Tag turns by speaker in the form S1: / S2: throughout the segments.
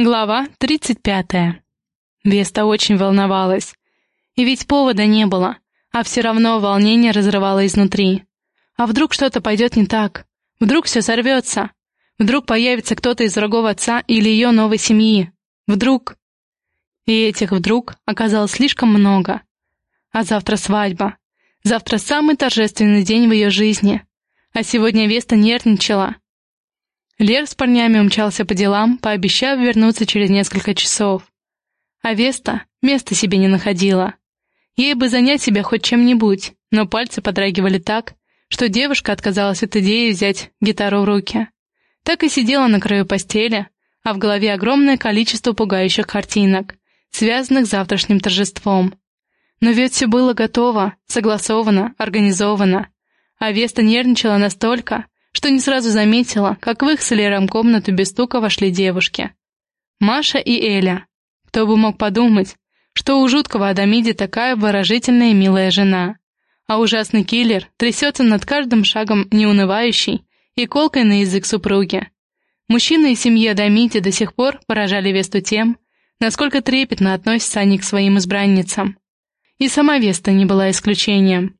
S1: Глава 35. Веста очень волновалась. И ведь повода не было, а все равно волнение разрывало изнутри. А вдруг что-то пойдет не так? Вдруг все сорвется? Вдруг появится кто-то из врагов отца или ее новой семьи? Вдруг? И этих вдруг оказалось слишком много. А завтра свадьба. Завтра самый торжественный день в ее жизни. А сегодня Веста нервничала, Лер с парнями умчался по делам, пообещав вернуться через несколько часов. А Веста места себе не находила. Ей бы занять себя хоть чем-нибудь, но пальцы подрагивали так, что девушка отказалась от идеи взять гитару в руки. Так и сидела на краю постели, а в голове огромное количество пугающих картинок, связанных с завтрашним торжеством. Но ведь все было готово, согласовано, организовано. А Веста нервничала настолько, что не сразу заметила, как в их с Лером комнату без стука вошли девушки. Маша и Эля. Кто бы мог подумать, что у жуткого Адамиди такая выражительная и милая жена. А ужасный киллер трясется над каждым шагом неунывающий и колкой на язык супруги. Мужчины из семьи Адамиди до сих пор поражали Весту тем, насколько трепетно относятся они к своим избранницам. И сама Веста не была исключением.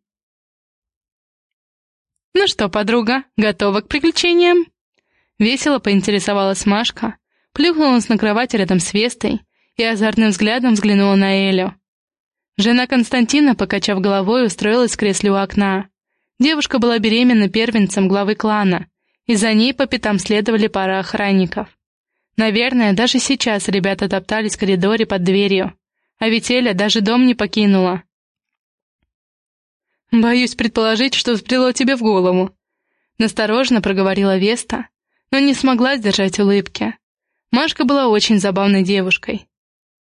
S1: «Ну что, подруга, готова к приключениям?» Весело поинтересовалась Машка, плюхнулась на кровать рядом с Вестой и азартным взглядом взглянула на Элю. Жена Константина, покачав головой, устроилась в кресле у окна. Девушка была беременна первенцем главы клана, и за ней по пятам следовали пара охранников. Наверное, даже сейчас ребята топтались в коридоре под дверью, а ведь Эля даже дом не покинула. «Боюсь предположить, что взбрело тебе в голову», — насторожно проговорила Веста, но не смогла сдержать улыбки. Машка была очень забавной девушкой.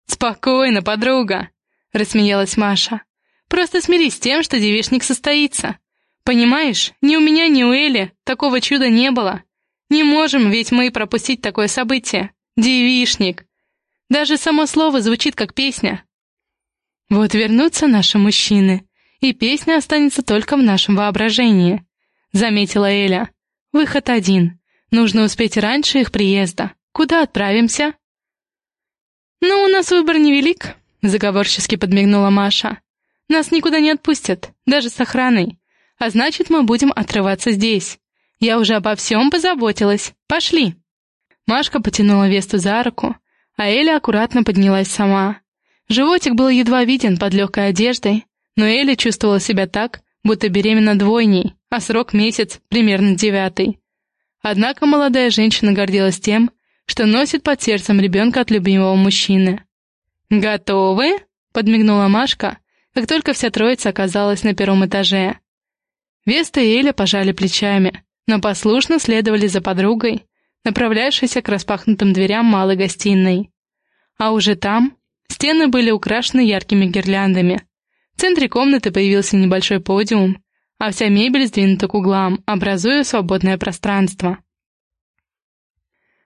S1: «Спокойно, подруга», — рассмеялась Маша. «Просто смирись с тем, что девишник состоится. Понимаешь, ни у меня, ни у Эли такого чуда не было. Не можем ведь мы пропустить такое событие. Девишник. Даже само слово звучит как песня». «Вот вернутся наши мужчины», и песня останется только в нашем воображении», — заметила Эля. «Выход один. Нужно успеть раньше их приезда. Куда отправимся?» «Ну, у нас выбор невелик», — заговорчески подмигнула Маша. «Нас никуда не отпустят, даже с охраной. А значит, мы будем отрываться здесь. Я уже обо всем позаботилась. Пошли!» Машка потянула Весту за руку, а Эля аккуратно поднялась сама. Животик был едва виден под легкой одеждой, но Элли чувствовала себя так, будто беременна двойней, а срок месяц, примерно девятый. Однако молодая женщина гордилась тем, что носит под сердцем ребенка от любимого мужчины. «Готовы?» — подмигнула Машка, как только вся троица оказалась на первом этаже. Веста и Эля пожали плечами, но послушно следовали за подругой, направляющейся к распахнутым дверям малой гостиной. А уже там стены были украшены яркими гирляндами, в центре комнаты появился небольшой подиум, а вся мебель сдвинута к углам, образуя свободное пространство.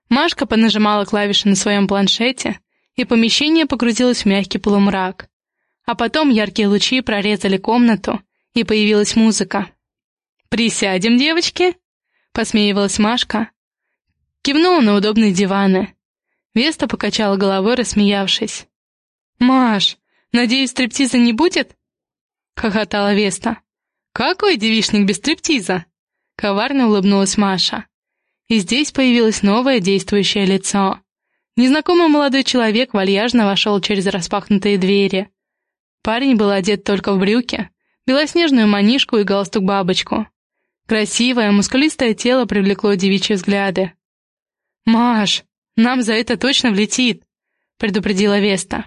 S1: Машка понажимала клавиши на своем планшете, и помещение погрузилось в мягкий полумрак. А потом яркие лучи прорезали комнату, и появилась музыка. «Присядем, девочки!» — посмеивалась Машка. Кивнула на удобные диваны. Веста покачала головой, рассмеявшись. «Маш, надеюсь, стриптиза не будет?» — хохотала Веста. «Какой девишник без стриптиза?» — коварно улыбнулась Маша. И здесь появилось новое действующее лицо. Незнакомый молодой человек вальяжно вошел через распахнутые двери. Парень был одет только в брюки, белоснежную манишку и галстук-бабочку. Красивое, мускулистое тело привлекло девичьи взгляды. «Маш, нам за это точно влетит», — предупредила Веста.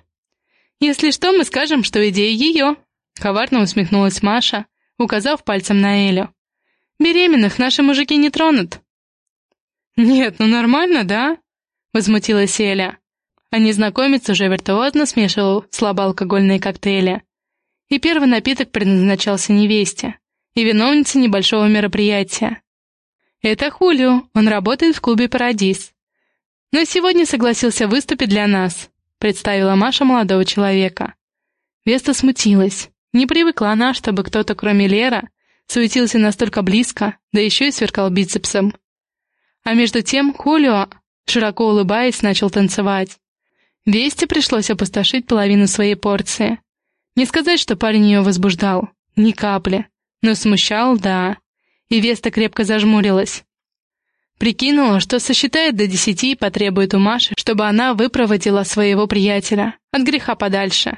S1: «Если что, мы скажем, что идея ее», Коварно усмехнулась Маша, указав пальцем на Элю. «Беременных наши мужики не тронут». «Нет, ну нормально, да?» — возмутилась Эля. А незнакомец уже виртуозно смешивал слабоалкогольные коктейли. И первый напиток предназначался невесте и виновнице небольшого мероприятия. «Это Хулио, он работает в клубе «Парадис». Но сегодня согласился выступить для нас», — представила Маша молодого человека. Веста смутилась. Не привыкла она, чтобы кто-то, кроме Лера, суетился настолько близко, да еще и сверкал бицепсом. А между тем Хулио широко улыбаясь, начал танцевать. Весте пришлось опустошить половину своей порции. Не сказать, что парень ее возбуждал. Ни капли. Но смущал, да. И Веста крепко зажмурилась. Прикинула, что сосчитает до десяти и потребует у Маши, чтобы она выпроводила своего приятеля от греха подальше.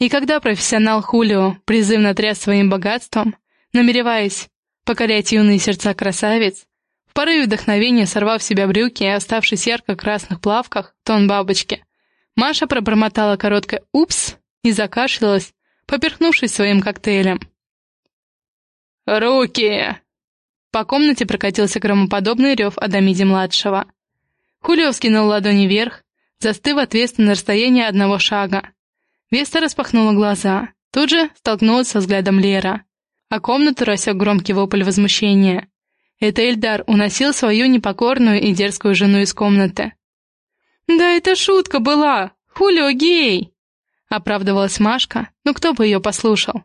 S1: И когда профессионал Хулио призывно тряс своим богатством, намереваясь покорять юные сердца красавиц, в порыве вдохновения сорвав себя брюки и оставшись ярко-красных плавках, тон бабочки, Маша пробормотала короткое «упс» и закашлялась, поперхнувшись своим коктейлем. «Руки!» По комнате прокатился громоподобный рев Адамиди-младшего. Хулио вскинул ладони вверх, застыв ответственно на расстоянии одного шага. Веста распахнула глаза, тут же столкнулась со взглядом Лера, а комнату рассек громкий вопль возмущения. Это Эльдар уносил свою непокорную и дерзкую жену из комнаты. «Да это шутка была! Хулио гей!» Оправдывалась Машка, но кто бы ее послушал?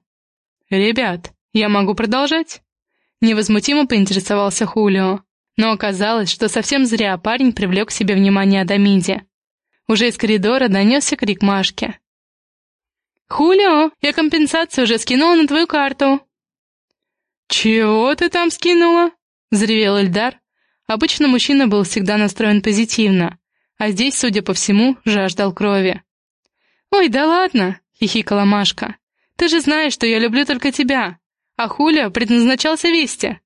S1: «Ребят, я могу продолжать?» Невозмутимо поинтересовался Хулио. Но оказалось, что совсем зря парень привлек к себе внимание Адамиди. Уже из коридора донесся крик Машки. «Хулио, я компенсацию уже скинула на твою карту!» «Чего ты там скинула?» — взревел Эльдар. Обычно мужчина был всегда настроен позитивно, а здесь, судя по всему, жаждал крови. «Ой, да ладно!» — хихикала Машка. «Ты же знаешь, что я люблю только тебя а Хулио предназначался Весте».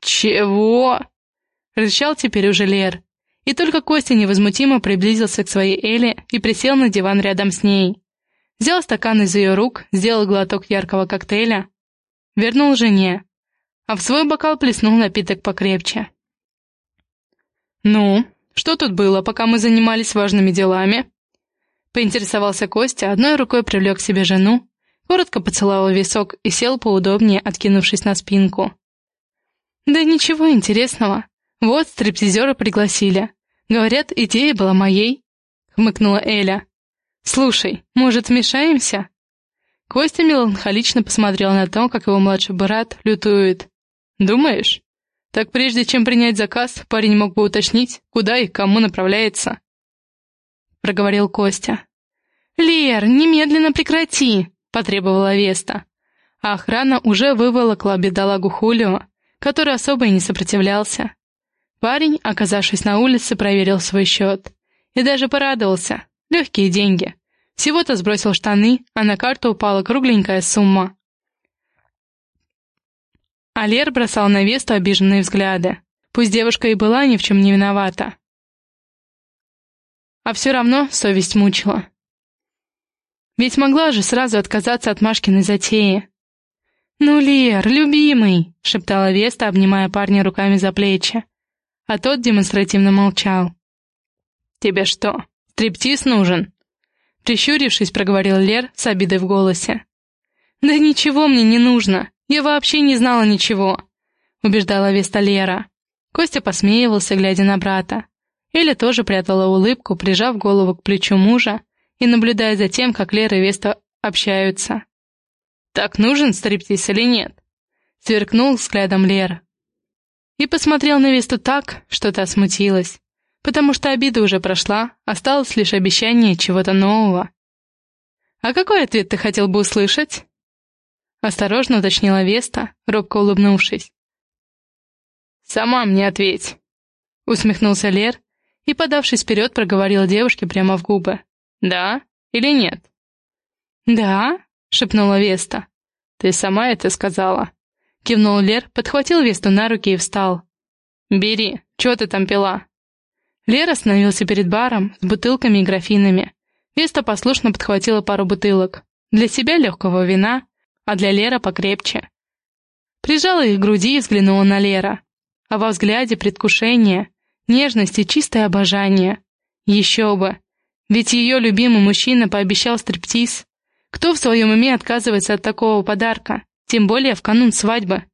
S1: «Чего?» — рычал теперь уже Лер. И только Костя невозмутимо приблизился к своей Эле и присел на диван рядом с ней. Взял стакан из ее рук, сделал глоток яркого коктейля, вернул жене, а в свой бокал плеснул напиток покрепче. «Ну, что тут было, пока мы занимались важными делами?» Поинтересовался Костя, одной рукой привлек к себе жену, Коротко поцеловал висок и сел поудобнее, откинувшись на спинку. «Да ничего интересного. Вот стриптизера пригласили. Говорят, идея была моей», — хмыкнула Эля. «Слушай, может, вмешаемся?» Костя меланхолично посмотрел на то, как его младший брат лютует. «Думаешь? Так прежде чем принять заказ, парень мог бы уточнить, куда и кому направляется», — проговорил Костя. «Лер, немедленно прекрати!» потребовала Веста. А охрана уже выволокла бедолагу Хулио, который особо и не сопротивлялся. Парень, оказавшись на улице, проверил свой счет. И даже порадовался. Легкие деньги. Всего-то сбросил штаны, а на карту упала кругленькая сумма. Алер бросал на Весту обиженные взгляды. Пусть девушка и была ни в чем не виновата. А все равно совесть мучила. Ведь могла же сразу отказаться от Машкиной затеи. «Ну, Лер, любимый!» — шептала Веста, обнимая парня руками за плечи. А тот демонстративно молчал. «Тебе что, стриптиз нужен?» Прищурившись, проговорил Лер с обидой в голосе. «Да ничего мне не нужно. Я вообще не знала ничего», — убеждала Веста Лера. Костя посмеивался, глядя на брата. Эля тоже прятала улыбку, прижав голову к плечу мужа, и наблюдая за тем, как Лера и Веста общаются. «Так нужен стриптиз или нет?» Сверкнул взглядом Лера. И посмотрел на Весту так, что та смутилась, потому что обида уже прошла, осталось лишь обещание чего-то нового. «А какой ответ ты хотел бы услышать?» Осторожно уточнила Веста, робко улыбнувшись. «Сама мне ответь!» Усмехнулся Лер и, подавшись вперед, проговорил девушке прямо в губы. «Да или нет?» «Да», — шепнула Веста. «Ты сама это сказала?» Кивнул Лер, подхватил Весту на руки и встал. «Бери, что ты там пила?» Лер остановился перед баром с бутылками и графинами. Веста послушно подхватила пару бутылок. Для себя легкого вина, а для Лера покрепче. Прижала их к груди и взглянула на Лера. А во взгляде предвкушение, нежность и чистое обожание. Еще бы! Ведь ее любимый мужчина пообещал стриптиз. Кто в своем уме отказывается от такого подарка, тем более в канун свадьбы?